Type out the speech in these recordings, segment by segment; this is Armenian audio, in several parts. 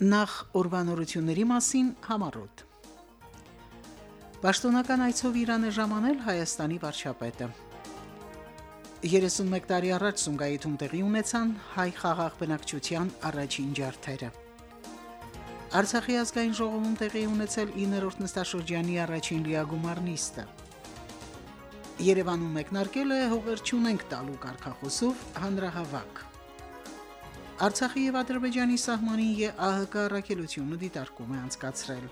Նախ ուրվանորությունների մասին համառոտ։ Պաշտոնական այցով Իրան է ժամանել Հայաստանի վարչապետը։ 31 տարի առաջ Սումգայիթում տեղի ունեցան հայ խաղաղ բնակչության առաջին ջարդերը։ Արցախի ազգային ժողովում տեղի ունեցել 9-րդ նստաշրջանի առաջին լիագումար նիստը։ Երևանում մեկնարկել է հողերչունենք տալու կարգախոսով հանրահավաք։ Արցախի եւ Ադրբեջանի սահմանին ԵԱՀԿ առաքելությունը դիտարկում է անցկացրել։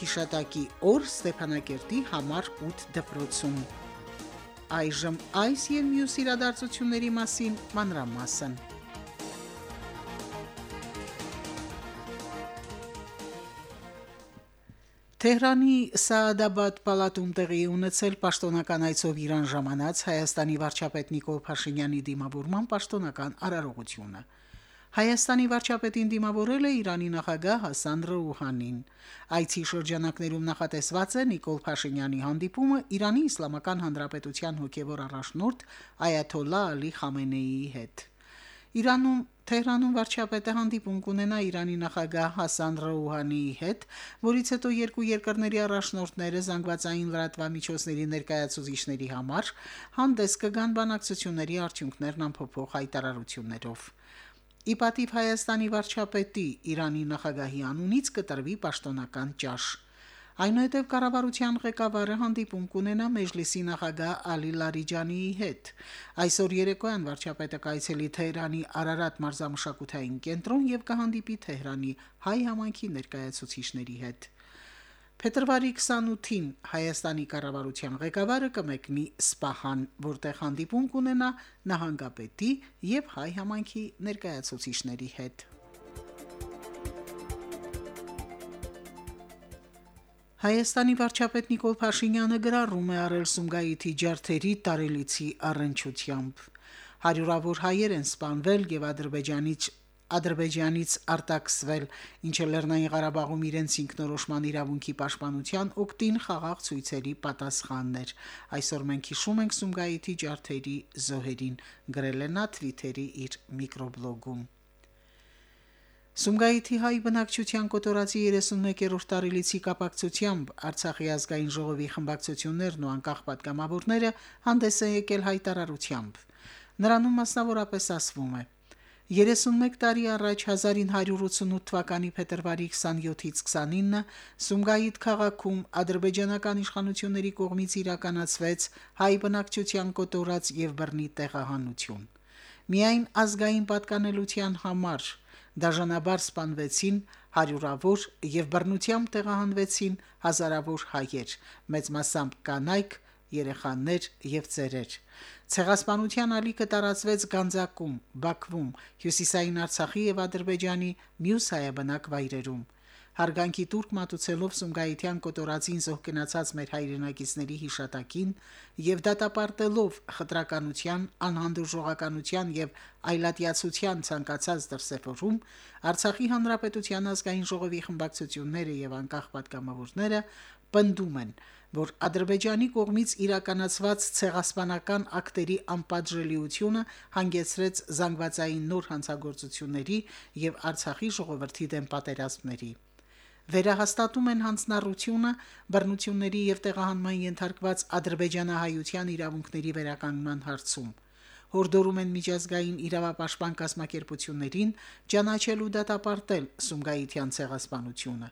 Հիշատակի օր Ստեփանակերտի համար 8 դպրոցում։ Այժմ այս եւ մյուս իրադարձությունների մասին մանրամասն։ Թեհրանի Սաադաբադ պալատում տեղի ունեցել պաշտոնական այցով Իրան ժամանած Հայաստանի վարչապետ Նիկոլ Փաշինյանի դիմավորման պաշտոնական արարողությունը։ Հայաստանի վարչապետին դիմավորել է Իրանի նախագահ Հասան Ռոուհանին։ Այցի շրջանակներում նախատեսված է Նիկոլ Փաշինյանի հանդիպումը Իրանի Իսլամական Հանրապետության հոգևոր առաջնորդ Այաթոլլա Ալի Խամենեիի հետ։ Իրանում Թեհրանում վարչապետը հանդիպում կունենա Իրանի նախագահ Հասան Ռոուհանիի հետ, որից հետո երկու երկրների առաջնորդները զանգվածային լրատվամիջոցների ներկայացուցիչների համար հանդես կգան բանակցությունների արդյունքներն ամփոփող հայտարարություններով։ Իպատիվ Հայաստանի վարչապետի Իրանի նախագահի անունից կտրվի պաշտոնական ճաշ։ Այնուհետև կառավարության ղեկավարը հանդիպում կունենա Մեջլիսի նախագահ Ալի Լարիջանիի հետ։ Այսօր երեկոյան վարչապետը կայցելի Թեհրանի Արարատ մարզամշակութային կենտրոն եւ կհանդիպի Թեհրանի հայ համայնքի ներկայացուցիչների հետ։ Փետրվարի 28-ին Հայաստանի կառավարության ղեկավարը կմեկնի Սպահան, որտեղ հանդիպում կունենա նահանգապետի եւ հայ համայնքի ներկայացուցիչների հետ։ Հայաստանի վարչապետ Նիկոլ Փաշինյանը գրառում է արել Սումգայիթի ջարդերի տարելիցի առընչությամբ։ Հարյուրավոր հայեր են սպանվել եւ Ադրբեջանից Ադրբեջանից արտաքսվել, ինչը Լեռնային Ղարաբաղում իրենց ինքնորոշման իրավունքի պաշտպանության օկտին խաղաղ ցույցերի պատասխանն էր։ Այսօր մենք հիշում ենք Սումգայիթի ջարդերի զոհերին, գրել է նա Twitter-ի իր միկրոբլոգում։ Սումգայիթի հայ բնակչության կոտորածի 31-րդ տարելիցի կապակցությամբ Արցախի ազգային ժողովի խմբակցություններն ու անկախ պատգամավորները հանդես են եկել հայտարարությամբ։ Նրանում մասնավորապես ասվում է. 31 տարի առաջ 1988 թվականի փետրվարի 27-ից 29-ը Սումգայիթ քաղաքում ադրբեջանական իշխանությունների կողմից իրականացվեց հայ բնակչության կոտորած եւ բռնի տեղահանություն։ Միայն ազգային պատկանելության համար դաժանաբար սպանվեցին հարյուրավոր եւ բռնությամբ տեղահանվեցին հազարավոր հայեր, մեծ մասամբ կանայք, երեխաներ եւ ծերեր։ Ցեղասպանության ալիքը տարածվեց Գանձակում, Բաքվում, Հյուսիսային Արցախի եւ Ադրբեջանի մյուս հայաբնակ վայրերում հարգանքի տուրք մատուցելով Սումգայիթյան կոտորածին զոհկնացած մեր հայրենակիցների հիշատակին եւ դատապարտելով խտրականության, անհանդուրժողականության եւ այլատիացության ցանկացած դրսեւորում, Արցախի հանրապետության ազգային ժողովի խմբակցությունները եւ անկախ պատգամավորները պնդում են, որ Ադրբեջանի կողմից իրականացված ցեղասպանական ակտերի անպատժելիությունը հանգեցրեց զանգվածային նոր հանցագործությունների եւ Արցախի ժողովրդի դեմ պատերազմների վերահաստատում են հանցնառությունը բռնությունների եւ տեղահանման ենթարկված ադրբեջանահայության իրավունքների վերականգնման հարցում հորդորում են միջազգային իրավապաշտպան կազմակերպություններին ճանաչել ու դատապարտել Սումգայիթյան ցեղասպանությունը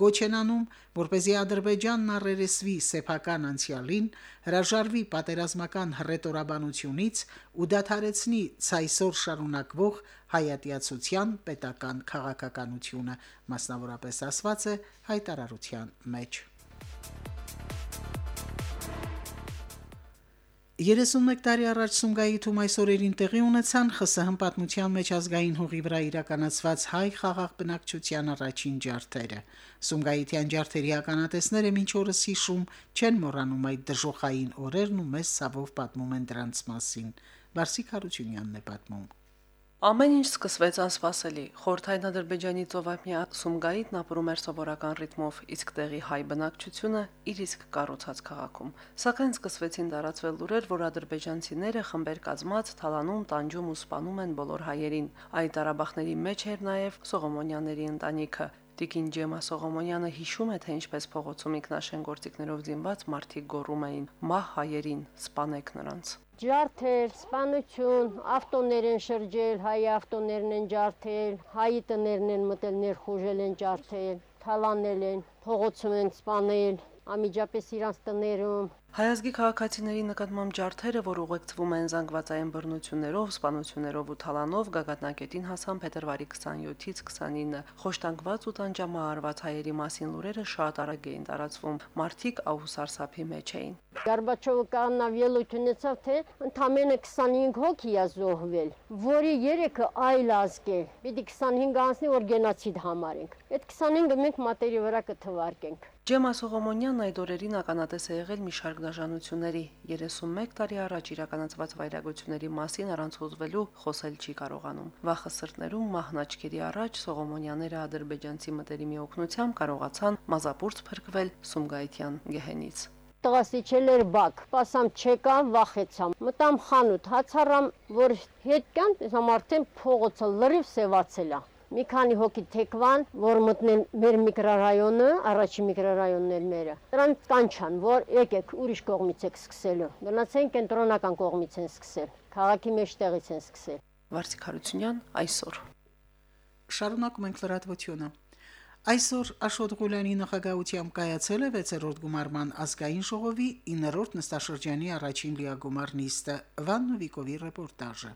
կոչ են անում, որ เป զի Ադրբեջանն առերեսվի սեփական անցյալին, հրաժարվի պատերազմական հռետորաբանությունից ու դադարեցնի ցայսօր շարունակվող հայատյացության պետական քաղաքականությունը, մասնավորապես ասված է հայտարարության մեջ։ 31 տարի առաջ Սումգայիթում այս օրերին տեղի ունեցան ԽՍՀՄ պատմության մեջ ազգային հողի վրա իրականացված հայ խաղաղ բնակչության առաջին ջարդերը։ Սումգայիթյան ջարդերի ականատեսները մինչ օրս հիշում չեն մոռանում այդ դժոխային օրերն ու մեծ ցավով պատմում են դրանց մասին։ Վարսիկ Հարությունյանն է պատմում։ Ամեն ինչ սկսվեց անսպասելի։ Խորթային Ադրբեջանի ծովափնյա Սումգայիթն ապրում էր սովորական ռիթմով, իսկ տեղի հայ բնակչությունը իր իսկ կառուցած քաղաքում։ Սակայն սկսվեցին տարածվել լուրեր, որ ադրբեջանցիները խմբեր կազմած թալանում, տանջում ու սպանում են բոլոր հայերին։ Այդ տարաբախների մեջ էր նաև Սողոմոնյանների ընտանիքը։ Տիկին Ջեմա Սողոմոնյանը հիշում է, թե ինչպես փողոցում ինքնաշեն գործիքներով զինված մարդիկ գոռում էին. «Մահ հայերին, սպանեք նրանց»։ ջարդել, սպանություն, ավտոներ են շրջել, հայ ավտոներն են ջարդել, հայի տներն են մտել, ներխուժել են ջարդել, թալանել են, փողոցում են սպանել, ամիջապես իրանց տներում Հայազգի քաղաքացիների նկատմամբ ջարդերը, որ ուղեկցվում են զանգվածային բռնություններով, սպանություններով ու թալանով, գագաթնակետին հասան փետրվարի 27-ից 29-ը։ Խոշտանգված ու տանջամահարված հայերի մասին լուրերը շատ արագ էին տարածվում։ Մարտիկ ահուսարսափի մեջ էին։ Գարբաչովը կանավ ելույթ ունեցավ, թե ընդամենը 25 հոգի է զոհվել, որի 3-ը այլ ազգ է։ Պիտի 25 անցնի, որ գենոցիդ համարենք։ Այդ 25-ը մենք մատերի վրա կթվարկենք։ Ջեմա Սողոմոնյանն այդ օրերին ականատես է եղել մի շարք դաշնությունների 31 տարի առաջ իրականացված վայրագությունների մասին առանց հոզվելու խոսել չի կարողանում։ Վախը սրտներում մահնաճկերի առաջ Սողոմոնյանները ադրբեջանցի մտերիմի օգնությամբ կարողացան մազապուրց փրկվել Սումգայիթյան գեհենից տղաս իջել էր բակ, պասամ չեկամ, վախեցամ։ Մտամ խանութ, հացարամ, որ հետ կան, տեսամ արդեն փողոցը լրիվ սևացել է։ Մի քանի հոգի թեկվան, որ մտնեն մեր միկրոռայոնը, առաջի միկրոռայոններ մերը։ Դրանց կանչան, որ եկեք ուրիշ կողմից եք սկսելու։ Գնացեն կենտրոնական կողմից են սկսել։ Քաղաքի մեջտեղից են սկսել։ Վարսիկ Հարությունյան այսօր։ Շարունակում ենք լրատվությունը։ Այսօր Աշոտ Ղուլյանի նախագահությամբ կայացել է 6-րդ գումարման ազգային ժողովի 9-րդ նստաշրջանի առաջին լիագումար նիստը։ Վաննովիկովի ռեպորտաժը։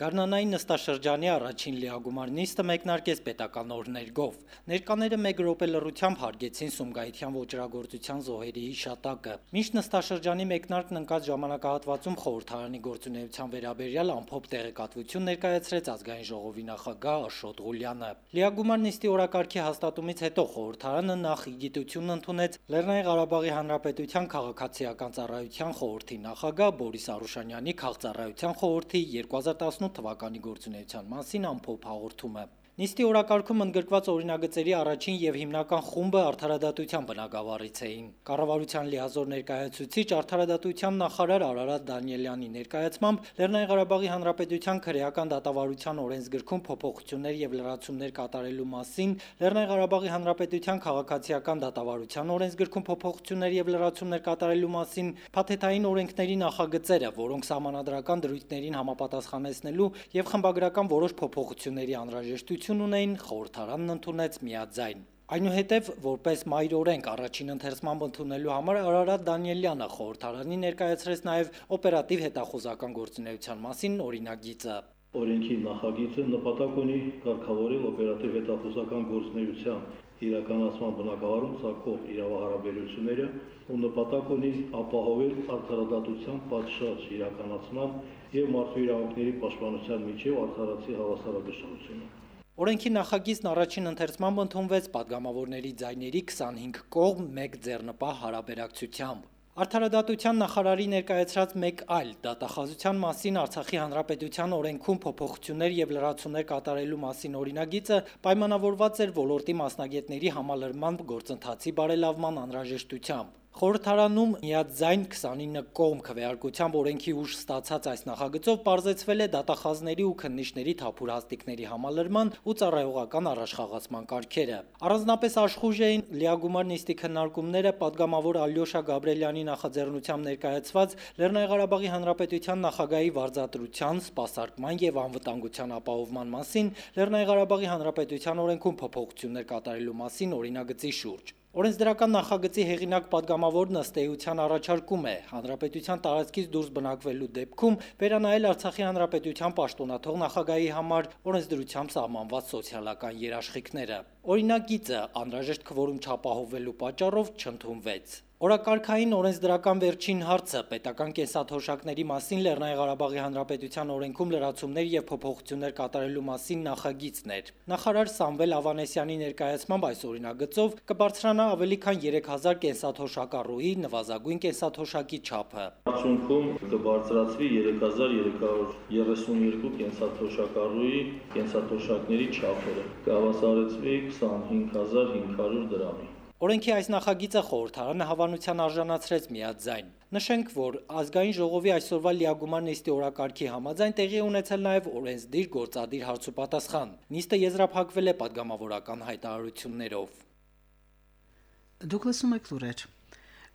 Գառնանային նստաշրջանի առաջին լիագումար նիստը մեկնարկեց պետական օրներգով։ Ներկաները մեկ րոպե լռությամբ հարգեցին Սումգայիթյան ոչրագործության զոհերի հիշատակը։ Միշտ նստաշրջանի մեկնարկն ընկած ժամանակահատվածում խորհրդարանի գործունեության վերաբերյալ ամփոփ տեղեկատվություն ներկայացրեց ազգային ժողովի նախագահ Աշոտ Ղուլյանը։ Լիագումար նիստի օրակարգի հաստատումից հետո խորհրդարանը նախ իգիտություն ընդունեց Լեռնային Ղարաբաղի Հանրապետության քաղաքացիական ծառայության խորհրդի նախագահ Բորիս Արուշանյանի քաղաքծառայության խորհրդի 2018 թվականի գործունեության մասին ամփոփ հաղորդումը։ Նիստի օրակարգում ընդգրկված օրինագծերի առաջին եւ հիմնական խումբը արդարադատության բնագավառից էին։ Կառավարության լիազոր ներկայացուցիչ արդարադատության նախարար Արարատ Դանիելյանի ներկայացմամբ Լեռնային Ղարաբաղի Հանրապետության քրեական դատավարության օրենսգրքում փոփոխություններ եւ լրացումներ կատարելու մասին, Լեռնային Ղարաբաղի Հանրապետության քաղաքացիական դատավարության օրենսգրքում փոփոխություններ եւ լրացումներ կատարելու մասին, փաթեթային օրենքների նախագծերը, որոնք համանadrական դրույթներին համապատասխանեցնելու եւ խմբագրական որոշ փոփոխությունների անհրաժեշտություն հաջողություն ունեին, խորհրդարանն ընդունեց միաձայն։ Այնուհետև որպես մայր օրենք առաջին ընթերցմամբ ընդունելու համար Արարատ Դանիելյանը խորհրդարանի ներկայացրեց նաև օպերատիվ հետախուզական գործունեության մասին օրինագիծը։ Օրենքի նախագիծը նպատակ ունի կարգավորել օպերատիվ հետախուզական գործունեության իրականացման բնակավարում ցակող իրավահարաբերությունները ու նպատակ ունի ապահովել արդարադատության պատշաճ իրականացման եւ մարդու իրավունքների պաշտպանության միջև արդարացի հավասարակշռությունը։ Օրենքի նախագիծն առաջին ընթերցմամբ ընդունվեց падգամավորների ձայների 25 կողմ 1 ձեռնպահ հարաբերակցությամբ։ Արդարադատության նախարարի ներկայացրած մեկ այլ դատախազության մասին Արցախի Հանրապետության օրենքում փոփոխություններ եւ լրացումներ կատարելու մասին օրինագիծը պայմանավորված էր ոլորտի մասնագետների համալրման գործընթացի բարելավման անհրաժեշտությամբ։ Խորհրդարանում միաձայն 29 կողմ քվեարկությամբ օրենքի ուժ ստացած այս նախագծով պարզեցվել է դատախազների ու քննիչների թափուր հաստիկների համալրման ու ծառայողական առաջխաղացման կարգերը։ Առանձնապես աշխուժ էին լիագումար նիստի քննարկումները падգամավոր Ալյոշա Գաբրելյանի նախաձեռնությամբ ներկայացված Լեռնային Ղարաբաղի Հանրապետության նախագահի վարձատրության, սպասարկման եւ անվտանգության ապահովման մասին Լեռնային Ղարաբաղի Հանրապետության օրենքում փոփոխություններ կատարելու մասին օրինագծի շուրջ։ Օրենսդրական նախագծի հեղինակ падգամավորն ըստ էության առաջարկում է հանրապետության տարածքից դուրս բնակվելու դեպքում վերանայել Արցախի հանրապետության պաշտոնաթող նախագահի համար օրենսդրությամբ սահմանված սոցիալական երաշխիքները։ Օրինակ գիծը անհրաժեշտ քվորում չապահովելու պատճառով չընդունվեց։ Օրակարգային օրենսդրական վերջին հարցը. Պետական կենսաթոշակների մասին Լեռնային Ղարաբաղի Հանրապետության օրենքում լրացումներ եւ փոփոխություններ կատարելու մասին նախագիծն էր։ Նախարար Սամվել Ավանեսյանի ներկայացմամբ այս օրինագծով կբարձրանա ավելի քան 3000 կենսաթոշակառուի նվազագույն կենսաթոշակի չափը։ Արդյունքում կբարձրացվի 3332 կենսաթոշակառուի կենսաթոշակների չափերը։ Կհավասարեցվի 25500 դրամի։ Օրենքի այս նախագիծը խորհրդարանը հավանության արժանացրեց միաձայն։ Նշենք, որ ազգային ժողովի այսօրվա լիագումար նիստի օրակարգի համաձայն տեղի ունեցել նաև օրենսդիր գործադիր հարցուպատասխան։ Նիստը եզրափակվել է падգամավորական հայտարարություններով։ Դուք լսում եք լուրեր։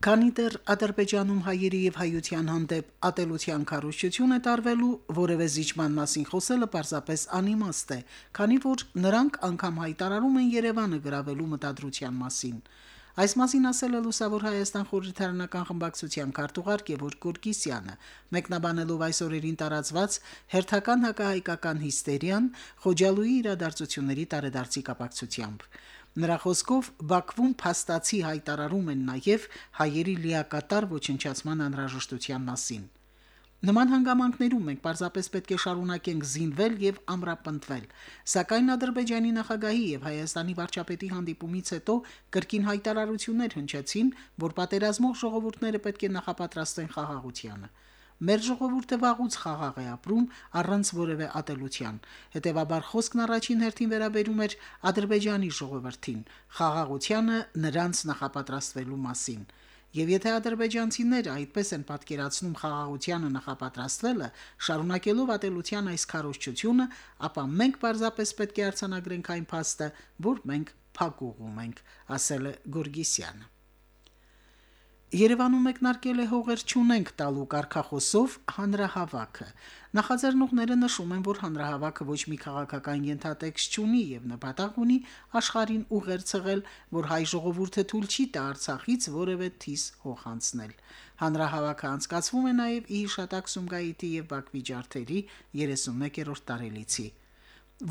Քանի դեռ Ադրբեջանում հայերի եւ հայության հանդեպ ատելության քարոշչություն է տարվելու, որևէ զիջման մասին խոսելը պարզապես անիմաստ է, քանի որ նրանք անգամ հայտարարում են Երևանը գրավելու մտադրության մասին։ Այս մասին ասել է Լուսավոր Հայաստան խորհրդարանական խմբակցության քարտուղար Գևորգ Գորգիսյանը, մեկնաբանելով այս օրերին տարածված հերթական հակահայկական հիստերիան Խոջալույի իրադարձությունների տարեդարձի կապակցությամբ։ Նրա խոսքով Բաքվում փաստացի հայտարարում են նաև հայերի լիակատար ոչնչացման անհրաժեշտության մասին։ Նման հանգամանքներում մենք պարզապես պետք է շարունակենք զինվել եւ ամրապնդվել։ Սակայն Ադրբեջանի նախագահի եւ Հայաստանի վարչապետի հանդիպումից հետո կրկին հայտարարություններ հնչեցին, որ պատերազմող ժողովուրդները պետք է նախապատրաստեն խաղաղությանը։ Մեր ժողովուրդը վաղուց խաղաղ է ապրում առանց որևէ ատելության։ Հետևաբար խոսքն առաջին հերթին վերաբերում էր Ադրբեջանի ժողովրդին, խաղաղությանը նրանց նախապատրաստվելու մասին։ Եվ եթե ադրբեջանցիները այդպես են պատկերացնում խաղաղությանը նախապատրաստվելը, շարունակելով ատելության այս քարոշչությունը, ապա մենք պարզապես պետք է արցանագրենք այն փաստը, որ մենք փակուղում ենք, ասել է Գորգիսյանը։ Երևանում մեկնարկել է հողեր ճունենք տալու կարգախոսով հանրահավաքը։ Նախաձեռնողները նշում են, որ հանրահավաքը ոչ մի քաղաքական ենթատեքստ չունի եւ նպատակ ունի աշխարհին ուղեր ցղել, որ հայ ժողովուրդը թույլ չի տա Արցախից որևէ թիս հող անցնել։ Հանրահավաքը անցկացվում է նաեւ ի հիշատակ Սումգայիթի եւ Բաքվի ջարդերի 31-րդ տարելիցի։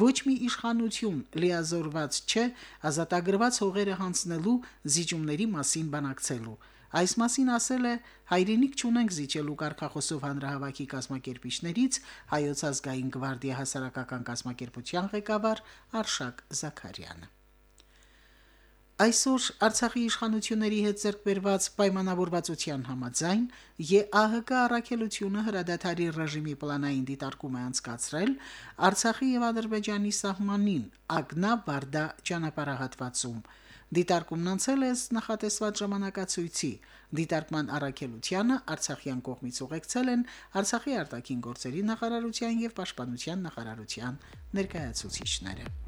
Ոչ մի իշխանություն լիազորված չէ ազատագրված հողերը հանձնելու զիջումների մասին բանակցելու։ Այս մասին ասել է հայրենիք ճունենք զիջելու կարգախոսով հանրահավաքի կազմակերպիչներից հայոց ազգային գվարդիա հասարակական կազմակերպության ղեկավար Արշակ Զաքարյանը։ Այսօր Արցախի իշխանությունների հետ ձեռքբերված պայմանավորվածության համաձայն ԵԱՀԿ առաքելությունը հրադադարի ռեժիմի պլանային դիտարկում է անցկացրել Արցախի եւ Ադրբեջանի սահմանին Ագնա-Բարդա ճանապարհահատվածում։ Դիտարկումն անցել է նախատեսված ժամանակացույցի։ Դիտարկման առաքելությանը Արցախյան կողմից ուղեկցել են Արցախի արտաքին գործերի նախարարության եւ պաշտպանության նախարարության ներկայացուցիչները։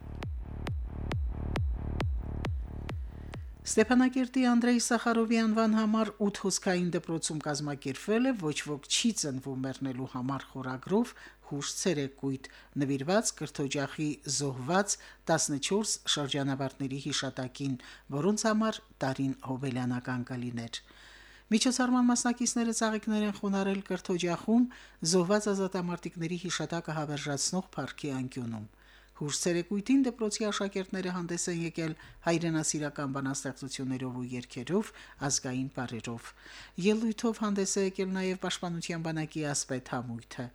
Ստեփանակերտի Անդրեյ Սախարովի անվան համար 8 հոսքային դպրոցում կազմակերպվել է ոչ ոք չի ծնվում մեռնելու համար խորագրով հուշ ցերեկույթ նվիրված կրթօջախի զոհված 14 շրջանավարտների հիշատակին, որոնց համար տարին հոբելյանական կլիներ։ Միջոցառման մասնակիցները ցաղիկներ են խոնարել կրթօջախում զոհված ազատամարտիկների հիշատակը հավերժացնող парքի անկյունում։ Հուրսերեկույթին դպրոցի աշակերտները հանդես են եկել հայրենասիրական բանաստեղծություններով ու երգերով, ազգային բարերով։ Ելույթով հանդես է եկել նաև Պաշտպանության բանակի ասպետ համույթը։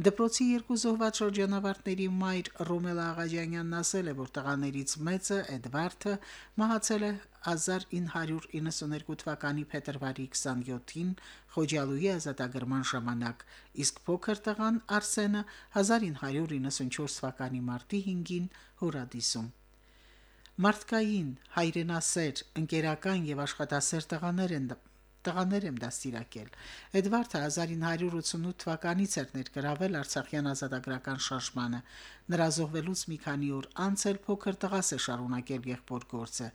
Դպրոցի երկու զոհված շրջանավարտների մայր Ռոմելա Աղաջանյանն ասել է, որ տղաներից մեծը Էդվարդը մահացել է 1992 թվականի փետրվարի 27-ին Խոջալույի ազատագրման ժամանակ, իսկ փոքր տղան Արսենը 1994 թվականի մարտի 5-ին Հորադիսում։ Մարդկային, հայրենասեր, ընկերական եւ աշխատասեր տղաներ են տղաներ եմ դաստիարակել։ Էդվարդը 1988 թվականից էր ներգրավել Արցախյան ազատագրական շարժմանը։ Նրա զոհվելուց մի քանի օր անց էլ փոքր տղաս է շարունակել եղբոր գործը։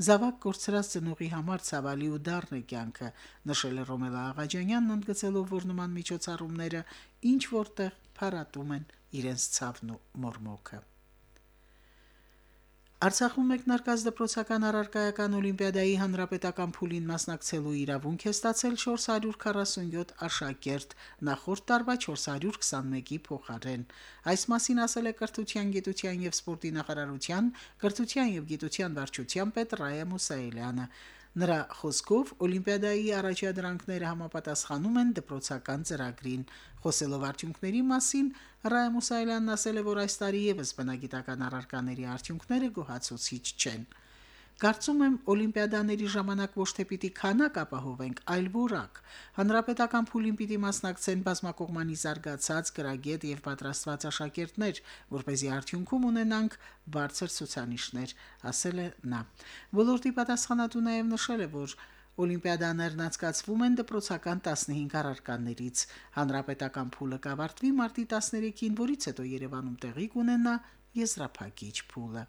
Զավակ կորցրած ծնողի համար ցավալի ու դառն է կյանքը, նշել է Ռոմելա Աղաջանյանն ընդգծելով, որ նման միջոցառումները ինչ որտեղ փառատում են իրենց ցավն ու մորմոքը։ Արցախում մեկնարկած դպրոցական առարկայական օլիմպիադայի հանրապետական փուլին մասնակցելու իրավունք է ստացել 447 աշակերտ, նախորդ տարվա 421-ի փոխարեն։ Այս մասին ասել է Կրթության, Գիտության եւ Սպորտի նախարարության Կրթության եւ Գիտության վարչության պետ Ռայա Մուսայելյանը։ Նրա խոսքով Օլիմպիադայի առաջադրանքները համապատասխանում են դպրոցական ծրագրին։ Խոսելով արդյունքների մասին, Ռայա Մուսայելյանն ասել է, որ այս տարի եւս բնագիտական առարկաների արդյունքները գոհացուցիչ չեն։ Կարծում եմ, Օլիմպիադաների ժամանակ ոչ թե պիտի քանակ ապահովենք, այլ որակ։ Հանրապետական փուլին պիտի մասնակցեն բազմակողմանի զարգացած, գրագետ եւ պատրաստված աշակերտներ, որ เป զի արդյունքում ունենանք բարձր ցուցանիշներ, ասել է նա։ Ոլորտի պատասխանատու նաեւ նշել է, որ Օլիմպիադաներն անցկացվում են դպրոցական 15 առարկաներից։ Հանրապետական փուլը կավարտվի մարտի 13-ին, որից հետո Երևանում տեղի կունենա եզրափակիչ փուլը։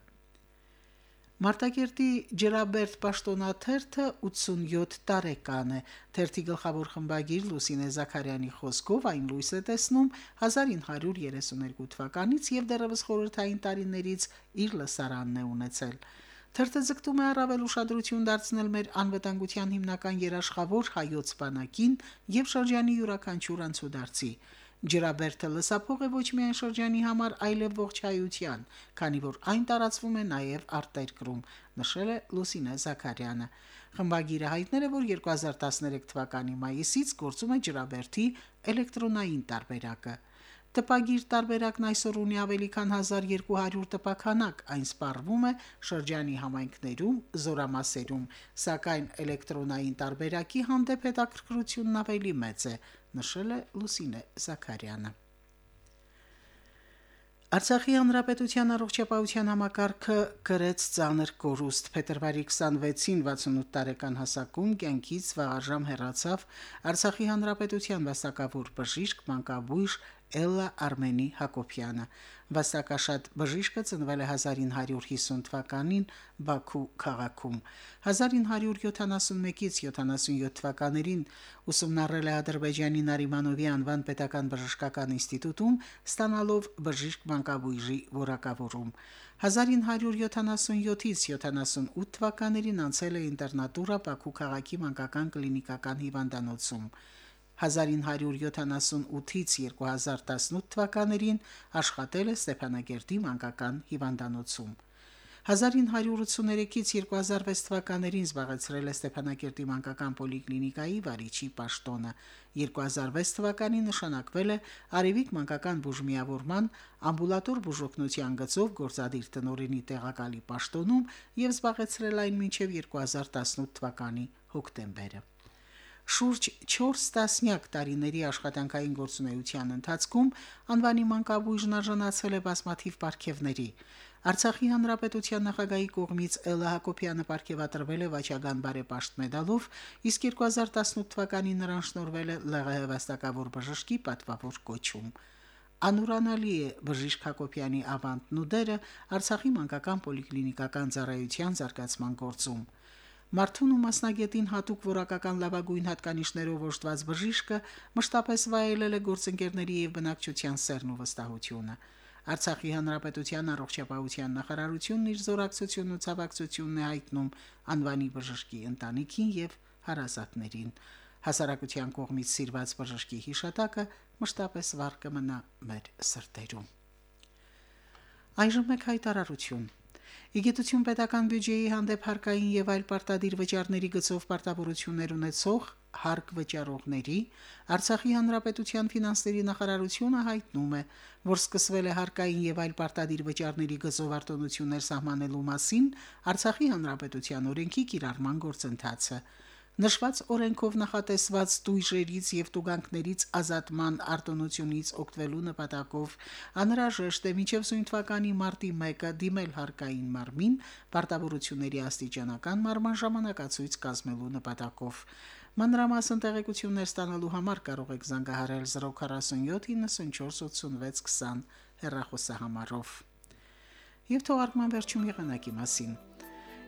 Մարտակերտի Ջերաբերտ Պաշտոնաթերթը 87 տարեկան է։ Թերթի գլխավոր խմբագիր Լուսինե Զաքարյանի խոսքով այն լույս է տեսնում 1932 թվականից եւ դեռևս խորհրդային տարիներից իր լսարանն է ունեցել։ Թերթը ձգտում է առավել ուշադրություն դարձնել մեր անվտանգության հիմնական երաշխավոր հայոց բանակին եւ շրջանի յուրաքանչյուր անցուդարձի։ Ջրաբերդը լսափող է ոչ միայն շրջանի համար, այլև ողջ հայության, քանի որ այն տարածվում է նաև արտերկրում, նշել է Լուսինե Զաքարյանը։ Խմբագիրը հայտնել է, որ 2013 թվականի մայիսից գործում է ջրաբերդի էլեկտրոնային տարբերակը։ Տպագիր տարբերակն այսօր ունի ավելի քան 1200 տպականակ, այն սպառվում է շրջանի համայնքներում, զորամասերում, սակայն էլեկտրոնային տարբերակի հանդեպ հետաքրքրությունն ավելի մեծ է, նշել է Լուսինե Զաքարյանը։ Արցախի հանրապետության առողջապահության համակարգը գրեց ցաներ կորուստ փետրվարի 26-ին 68 տարեկան հասակում կյանքից վաղաժամ հեռացավ Արցախի հանրապետության վաստակավոր բժիշկ մանկաբույժ Էլլա Արմենի Հակոբյանը։ Վաստակաշատ բժիշկը ծնվել է 1950 թվականին Բաքու քաղաքում։ 1971-ից 77 թվականներին ուսումնառել է Ադրբեջանի Նարիմանովի անվան պետական բժշկական ինստիտուտում, ստանալով բժիշկ մանկաբույժի որակավորում։ 1977-ից 78 թվականներին անցել է ինտերնատուրա Բաքու քաղաքի մանկական կլինիկական հիվանդանոցում։ 1978-ից 2018 թվականներին աշխատել է Ստեփանագերտի մանկական հիվանդանոցում։ 1983-ից 2006 թվականներին զբաղեցրել է Ստեփանագերտի մանկական պոլիկլինիկայի վարիչի պաշտոնը։ 2006 թվականին նշանակվել է Արևիկ մանկական բուժմիավորման ամբուլատոր բուժօգնության գծով գործադիր տնօրենի տեղակալի պաշտոնում եւ զբաղեցրել այն մինչեւ 2018 թվականի հոկտեմբերը շուրջ 4 տասնյակ տարիների աշխատանքային գործունեության ընթացքում անվանի մանկաբույժն արժանացել է բազմաթիվ պարգևների։ Արցախի հանրապետության նախագահի կողմից Էլա Հակոբյանը պարգևատրվել է Վաչագան բարեպաշտ մեդալով, իսկ 2018 թվականին նրան շնորհվել է ԼՂՀ վաստակավոր բժշկի պատվավոր կոչում։ Անուրանալի է բժիշկ Հակոբյանի ավանդն ու դերը Արցախի մանկական պոլիկլինիկական ծառայության զարգացման գործում։ Մարդուն ու մասնագետին հատուկ որակական լավագույն հատկանիշներով ոշտված բժիշկը մշտապես վայելել է գործընկերների եւ բնակչության սերն ու վստահությունը։ Արցախի հանրապետության առողջապահության նախարարությունն իր զորակցությունն ու ցավակցությունն է հայտնում անվանի բժշկի ընտանիքին եւ հարազատներին։ Հասարակության կողմից սիրված բժշկի հիշատակը մշտապես վառ կմնա մեր սրտերում։ Այժմ մեկ հայտարարություն։ Իգիտություն պետական բյուջեի հանդեպ հարկային եւ այլ պարտադիր վճարների գծով պարտավորություններ ունեցող հարկ վճարողների Արցախի հանրապետության ֆինանսների նախարարությունը հայտնում է, որ սկսվել է հարկային եւ այլ պարտադիր վճարների գծով արտոնություններ սահմանելու մասին Արցախի հանրապետության օրենքի կիրառման գործընթացը։ Նշված օրենքով նախատեսված դույժերից եւ տուգանքներից ազատման արտոնությունից օգտվելու նպատակով անհրաժեշտ է մինչև սույն թվականի մարտի 1-ը դիմել հարկային մարմին պարտավորությունների աստիճանական մարման ժամանակացույց կազմելու նպատակով։ Մանրամասն տեղեկություններ ստանալու համար կարող եք զանգահարել 047 94 86 20 հեռախոսահամարով։ Եվ թողարկման վերջում եղանակի մասին։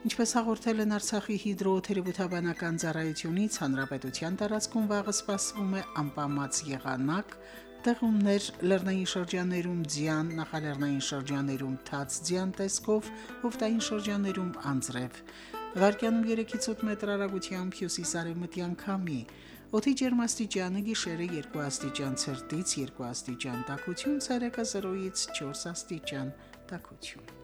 Ինչպես հաղորդել են Արցախի հիդրոթերապևտաբանական ծառայությունից, հանրապետության տարածքում վաղը սպասվում է անպամած եղանակ, տեղումներ լեռնային շրջաներում ձյան, նախալեռնային շրջաներում թաց ձյան տեսքով, հովտային շրջաներում անձրև։ Վարկյանում 3-ից 8 մետր արագությամբ հյուսիսարևմտյան քամի։ Օդի ջերմաստիճանը գիշերը 2 աստիճան ցերտից 2 աստիճան տաքություն, ցերեկը 0-ից 4 աստիճան տաքություն։